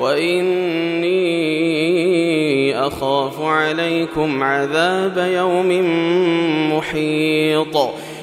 وإني أخاف عليكم عذاب يوم محيط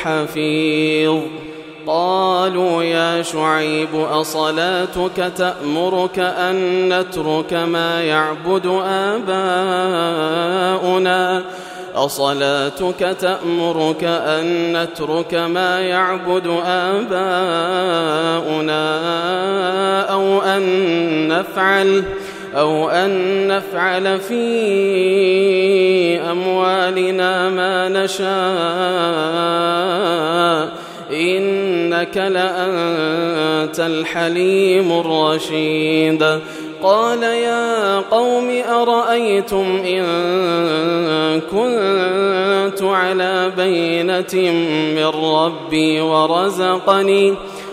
بحفيظ قالوا يا شعيب أصلاتك تأمرك أن نترك ما يعبد آباؤنا؟ أصلاتك تأمرك أن نترك ما يعبد آباؤنا أو أن نفعل؟ أو أن نفعل في أموالنا ما نشاء. إنك لأنت الحليم الرشيد. قال يا قوم أرأيتم إن كنت على بينة من ربي ورزقني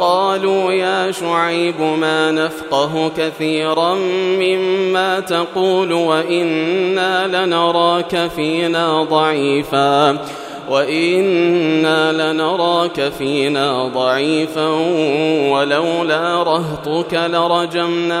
قالوا يا شعيب ما نفقه كثيرا مما تقول وإنا لنراك فينا ضعيفا وإنا لنراك فينا ضعيفا ولولا رهطك لرجمناك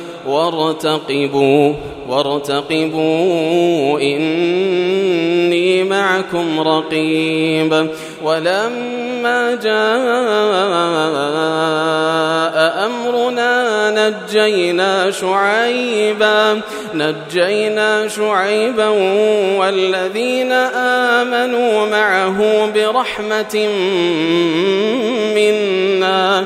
وارتقبوا وارتقبوا إني معكم رقيب. ولما جاء أمرنا نجينا شعيبا نجينا شعيبا والذين آمنوا معه برحمة منا.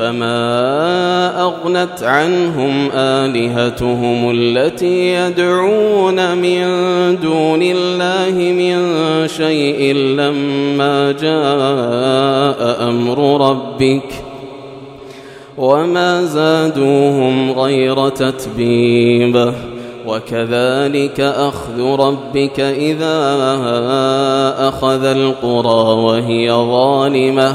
فما أغنت عنهم آلهتهم التي يدعون من دون الله من شيء لما جاء أمر ربك وما زادوهم غير تتبيب وكذلك أخذ ربك إذا أخذ القرى وهي ظالمة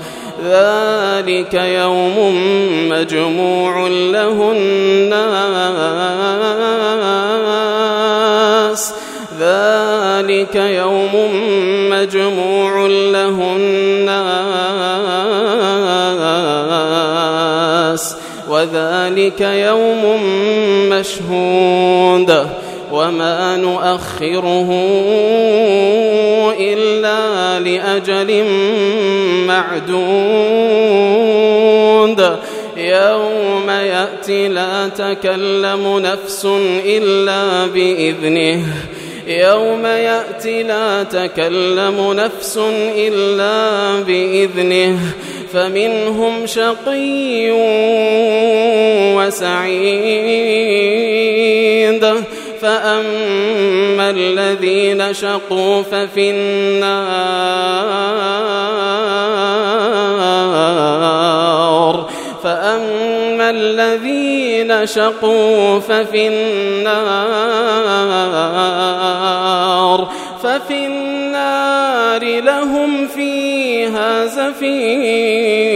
ذلك يوم مجموع له الناس. ذلك يوم مجموع له الناس. وذلك يوم مشهود. وما نؤخره إلا لأجل معدود. يوم يأتي لا تكلم نفس إلا بإذنه. يوم يأتي لا تكلم نفس إلا بإذنه. فمنهم شقي وسعيد. فأما الذين شقوا ففي النار فأما الذين شقوا ففي النار ففي النار لهم فيها زفير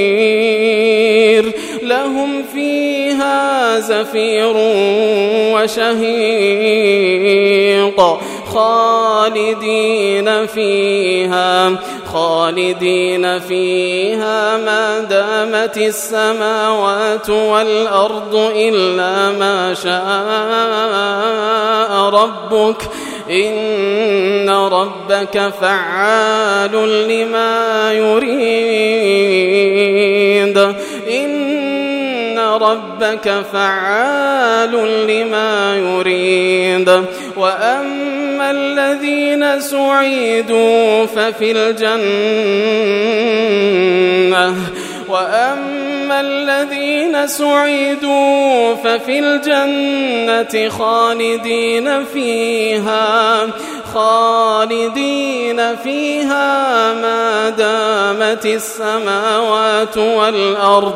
لهم زفير وشهيق خالدين فيها خالدين فيها ما دامت السماوات والأرض إلا ما شاء ربك. إن ربك فعال لما يريد. إن ربك فعال لما يريد. وأما الذين سعيدوا ففي الجنة. وأما الذين سعدوا ففي الجنة خالدين فيها. خالدين فيها ما دامت السماوات والأرض.